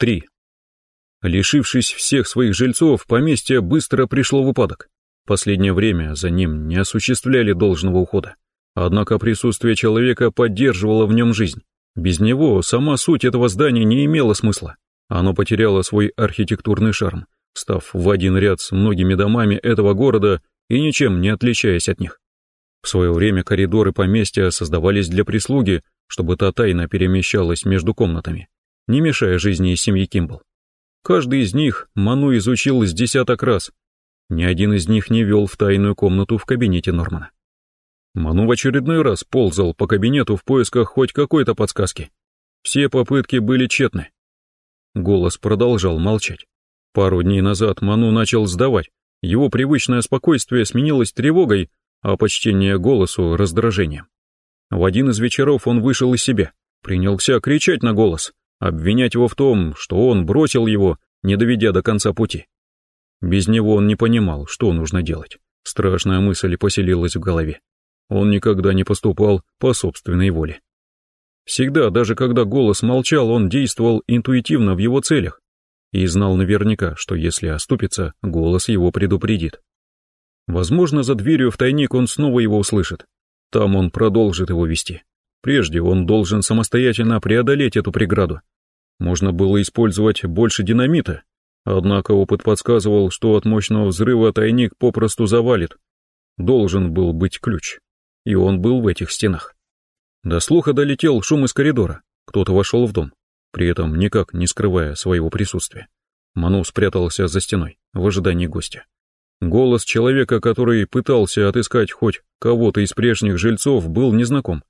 3. Лишившись всех своих жильцов, поместье быстро пришло в упадок. Последнее время за ним не осуществляли должного ухода. Однако присутствие человека поддерживало в нем жизнь. Без него сама суть этого здания не имела смысла. Оно потеряло свой архитектурный шарм, став в один ряд с многими домами этого города и ничем не отличаясь от них. В свое время коридоры поместья создавались для прислуги, чтобы та тайно перемещалась между комнатами, не мешая жизни семьи Кимбл. Каждый из них Ману изучил с десяток раз. Ни один из них не вел в тайную комнату в кабинете Нормана. Ману в очередной раз ползал по кабинету в поисках хоть какой-то подсказки. Все попытки были тщетны. Голос продолжал молчать. Пару дней назад Ману начал сдавать. Его привычное спокойствие сменилось тревогой, а почтение голосу — раздражением. В один из вечеров он вышел из себя, принялся кричать на голос, обвинять его в том, что он бросил его, не доведя до конца пути. Без него он не понимал, что нужно делать. Страшная мысль поселилась в голове. Он никогда не поступал по собственной воле. Всегда, даже когда голос молчал, он действовал интуитивно в его целях и знал наверняка, что если оступится, голос его предупредит. Возможно, за дверью в тайник он снова его услышит. Там он продолжит его вести. Прежде он должен самостоятельно преодолеть эту преграду. Можно было использовать больше динамита, однако опыт подсказывал, что от мощного взрыва тайник попросту завалит. Должен был быть ключ, и он был в этих стенах. До слуха долетел шум из коридора. Кто-то вошел в дом, при этом никак не скрывая своего присутствия. Ману спрятался за стеной в ожидании гостя. Голос человека, который пытался отыскать хоть кого-то из прежних жильцов, был незнаком.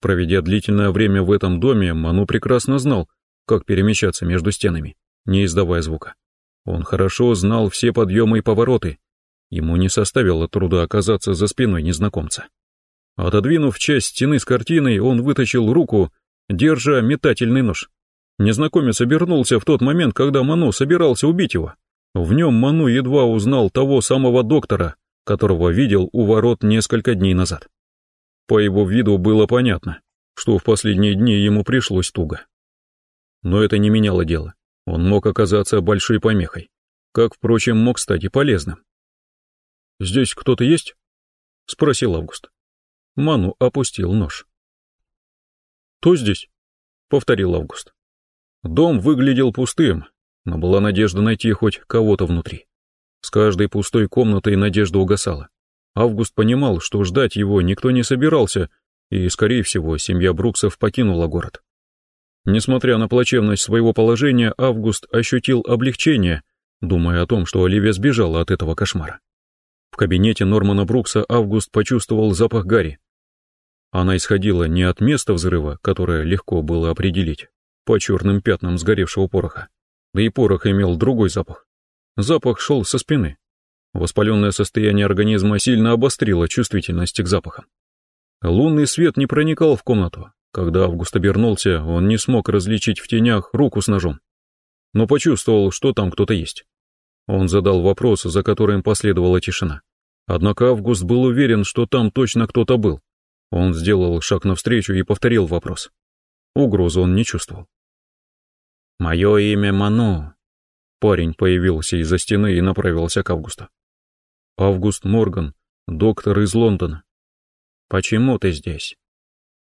Проведя длительное время в этом доме, Ману прекрасно знал, как перемещаться между стенами, не издавая звука. Он хорошо знал все подъемы и повороты. Ему не составило труда оказаться за спиной незнакомца. Отодвинув часть стены с картиной, он вытащил руку, держа метательный нож. Незнакомец обернулся в тот момент, когда Ману собирался убить его. В нем Ману едва узнал того самого доктора, которого видел у ворот несколько дней назад. По его виду было понятно, что в последние дни ему пришлось туго. Но это не меняло дело. Он мог оказаться большой помехой, как, впрочем, мог стать и полезным. «Здесь кто-то есть?» — спросил Август. Ману опустил нож. «Кто здесь?» — повторил Август. Дом выглядел пустым, но была надежда найти хоть кого-то внутри. С каждой пустой комнатой надежда угасала. Август понимал, что ждать его никто не собирался, и, скорее всего, семья Бруксов покинула город. Несмотря на плачевность своего положения, Август ощутил облегчение, думая о том, что Оливия сбежала от этого кошмара. В кабинете Нормана Брукса Август почувствовал запах гари. Она исходила не от места взрыва, которое легко было определить, по черным пятнам сгоревшего пороха, да и порох имел другой запах. Запах шел со спины. Воспаленное состояние организма сильно обострило чувствительность к запахам. Лунный свет не проникал в комнату. Когда Август обернулся, он не смог различить в тенях руку с ножом, но почувствовал, что там кто-то есть. Он задал вопрос, за которым последовала тишина. Однако Август был уверен, что там точно кто-то был. Он сделал шаг навстречу и повторил вопрос. Угрозу он не чувствовал. «Мое имя Ману». Парень появился из-за стены и направился к Августу. «Август Морган, доктор из Лондона». «Почему ты здесь?»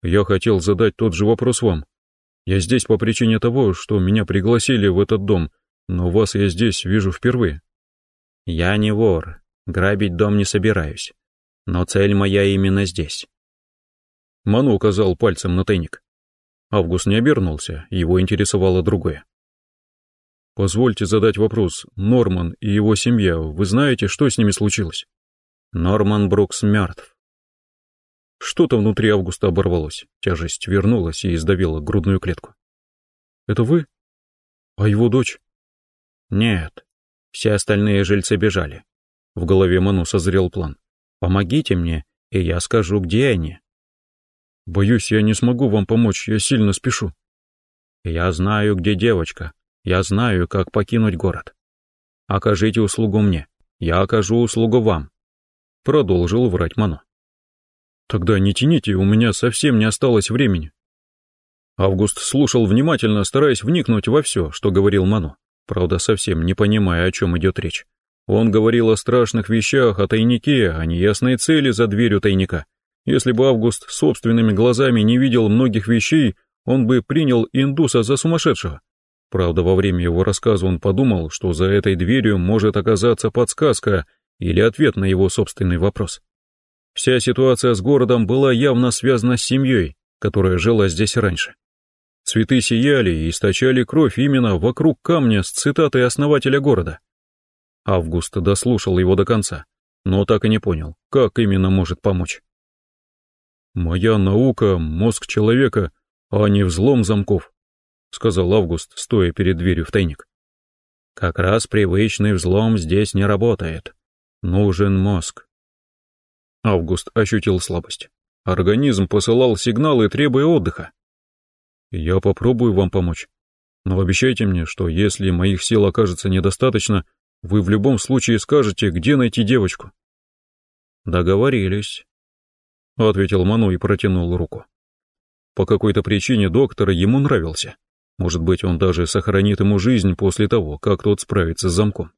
«Я хотел задать тот же вопрос вам. Я здесь по причине того, что меня пригласили в этот дом, но вас я здесь вижу впервые». «Я не вор, грабить дом не собираюсь, но цель моя именно здесь». Ману указал пальцем на тайник. Август не обернулся, его интересовало другое. «Позвольте задать вопрос. Норман и его семья, вы знаете, что с ними случилось?» «Норман Брукс мертв». Что-то внутри Августа оборвалось, тяжесть вернулась и издавила грудную клетку. «Это вы? А его дочь?» «Нет, все остальные жильцы бежали». В голове Ману созрел план. «Помогите мне, и я скажу, где они». «Боюсь, я не смогу вам помочь, я сильно спешу». «Я знаю, где девочка. Я знаю, как покинуть город. Окажите услугу мне, я окажу услугу вам», — продолжил врать Мано. «Тогда не тяните, у меня совсем не осталось времени». Август слушал внимательно, стараясь вникнуть во все, что говорил Ману, правда, совсем не понимая, о чем идет речь. Он говорил о страшных вещах, о тайнике, о неясной цели за дверью тайника. Если бы Август собственными глазами не видел многих вещей, он бы принял индуса за сумасшедшего. Правда, во время его рассказа он подумал, что за этой дверью может оказаться подсказка или ответ на его собственный вопрос. Вся ситуация с городом была явно связана с семьей, которая жила здесь раньше. Цветы сияли и источали кровь именно вокруг камня с цитатой основателя города. Август дослушал его до конца, но так и не понял, как именно может помочь. «Моя наука — мозг человека, а не взлом замков», — сказал Август, стоя перед дверью в тайник. «Как раз привычный взлом здесь не работает. Нужен мозг». Август ощутил слабость. Организм посылал сигналы, требуя отдыха. «Я попробую вам помочь. Но обещайте мне, что если моих сил окажется недостаточно, вы в любом случае скажете, где найти девочку». «Договорились», — ответил Ману и протянул руку. По какой-то причине доктор ему нравился. Может быть, он даже сохранит ему жизнь после того, как тот справится с замком.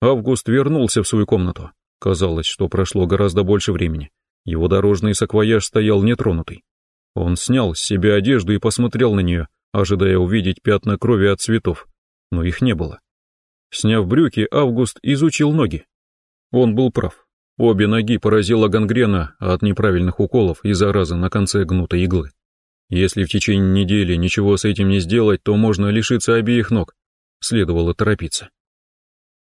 Август вернулся в свою комнату. Казалось, что прошло гораздо больше времени. Его дорожный саквояж стоял нетронутый. Он снял с себя одежду и посмотрел на нее, ожидая увидеть пятна крови от цветов, но их не было. Сняв брюки, Август изучил ноги. Он был прав. Обе ноги поразила гангрена от неправильных уколов и заразы на конце гнутой иглы. Если в течение недели ничего с этим не сделать, то можно лишиться обеих ног. Следовало торопиться.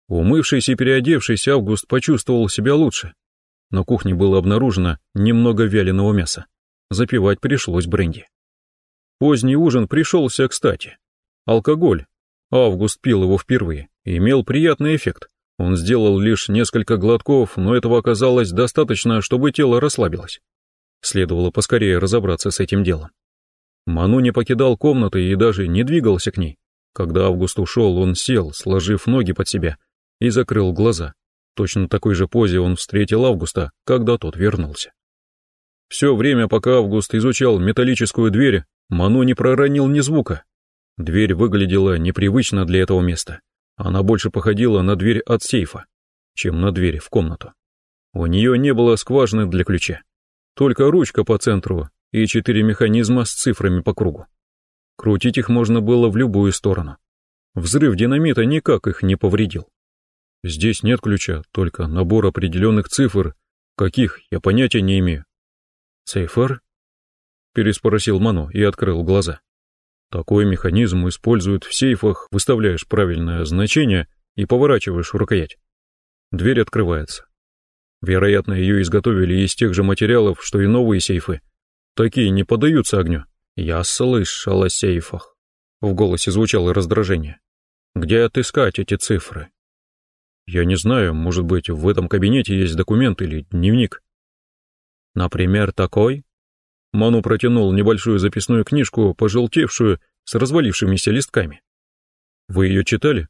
Умывшись и переодевшись, Август почувствовал себя лучше. На кухне было обнаружено немного вяленого мяса. Запивать пришлось бренди. Поздний ужин пришелся кстати. Алкоголь. Август пил его впервые имел приятный эффект. Он сделал лишь несколько глотков, но этого оказалось достаточно, чтобы тело расслабилось. Следовало поскорее разобраться с этим делом. Ману не покидал комнаты и даже не двигался к ней. Когда Август ушел, он сел, сложив ноги под себя, и закрыл глаза. Точно такой же позе он встретил Августа, когда тот вернулся. Все время, пока Август изучал металлическую дверь, Ману не проронил ни звука. Дверь выглядела непривычно для этого места. Она больше походила на дверь от сейфа, чем на дверь в комнату. У нее не было скважины для ключа. Только ручка по центру и четыре механизма с цифрами по кругу. Крутить их можно было в любую сторону. Взрыв динамита никак их не повредил. Здесь нет ключа, только набор определенных цифр, каких я понятия не имею. «Цифр?» — переспросил Мано и открыл глаза. Такой механизм используют в сейфах, выставляешь правильное значение и поворачиваешь рукоять. Дверь открывается. Вероятно, ее изготовили из тех же материалов, что и новые сейфы, Такие не поддаются огню. Я слышал о сейфах. В голосе звучало раздражение. Где отыскать эти цифры? Я не знаю, может быть, в этом кабинете есть документ или дневник. Например, такой? Ману протянул небольшую записную книжку, пожелтевшую, с развалившимися листками. Вы ее читали?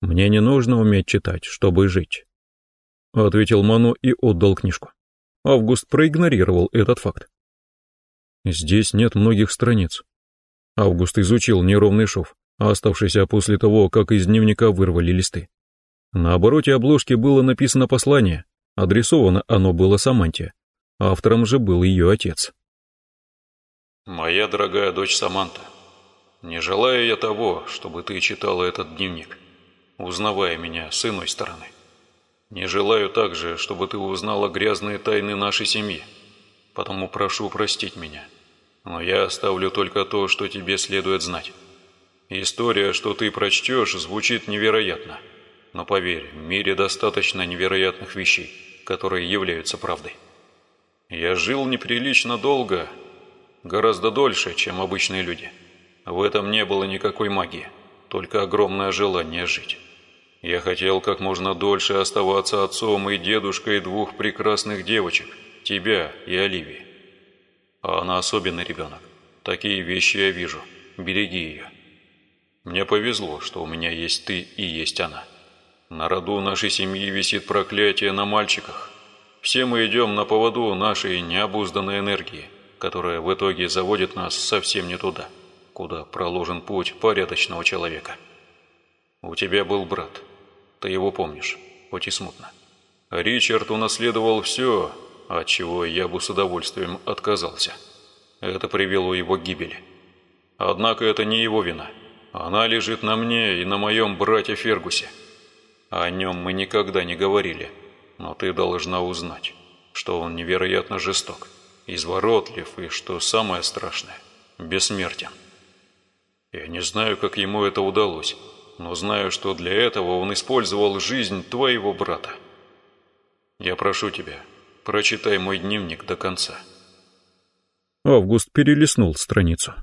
Мне не нужно уметь читать, чтобы жить. Ответил Ману и отдал книжку. Август проигнорировал этот факт. Здесь нет многих страниц. Август изучил неровный шов, оставшийся после того, как из дневника вырвали листы. На обороте обложки было написано послание, адресовано оно было Саманте, автором же был ее отец. «Моя дорогая дочь Саманта, не желаю я того, чтобы ты читала этот дневник, узнавая меня с иной стороны. Не желаю также, чтобы ты узнала грязные тайны нашей семьи, потому прошу простить меня» но я оставлю только то, что тебе следует знать. История, что ты прочтешь, звучит невероятно. Но поверь, в мире достаточно невероятных вещей, которые являются правдой. Я жил неприлично долго, гораздо дольше, чем обычные люди. В этом не было никакой магии, только огромное желание жить. Я хотел как можно дольше оставаться отцом и дедушкой двух прекрасных девочек, тебя и Оливии. А она особенный ребенок. Такие вещи я вижу. Береги ее. Мне повезло, что у меня есть ты и есть она. На роду нашей семьи висит проклятие на мальчиках. Все мы идем на поводу нашей необузданной энергии, которая в итоге заводит нас совсем не туда, куда проложен путь порядочного человека. У тебя был брат. Ты его помнишь, хоть и смутно. Ричард унаследовал все, от чего я бы с удовольствием отказался. Это привело его к гибели. Однако это не его вина. Она лежит на мне и на моем брате Фергусе. О нем мы никогда не говорили, но ты должна узнать, что он невероятно жесток, изворотлив и, что самое страшное, бессмертен. Я не знаю, как ему это удалось, но знаю, что для этого он использовал жизнь твоего брата. Я прошу тебя, прочитай мой дневник до конца. Август перелистнул страницу.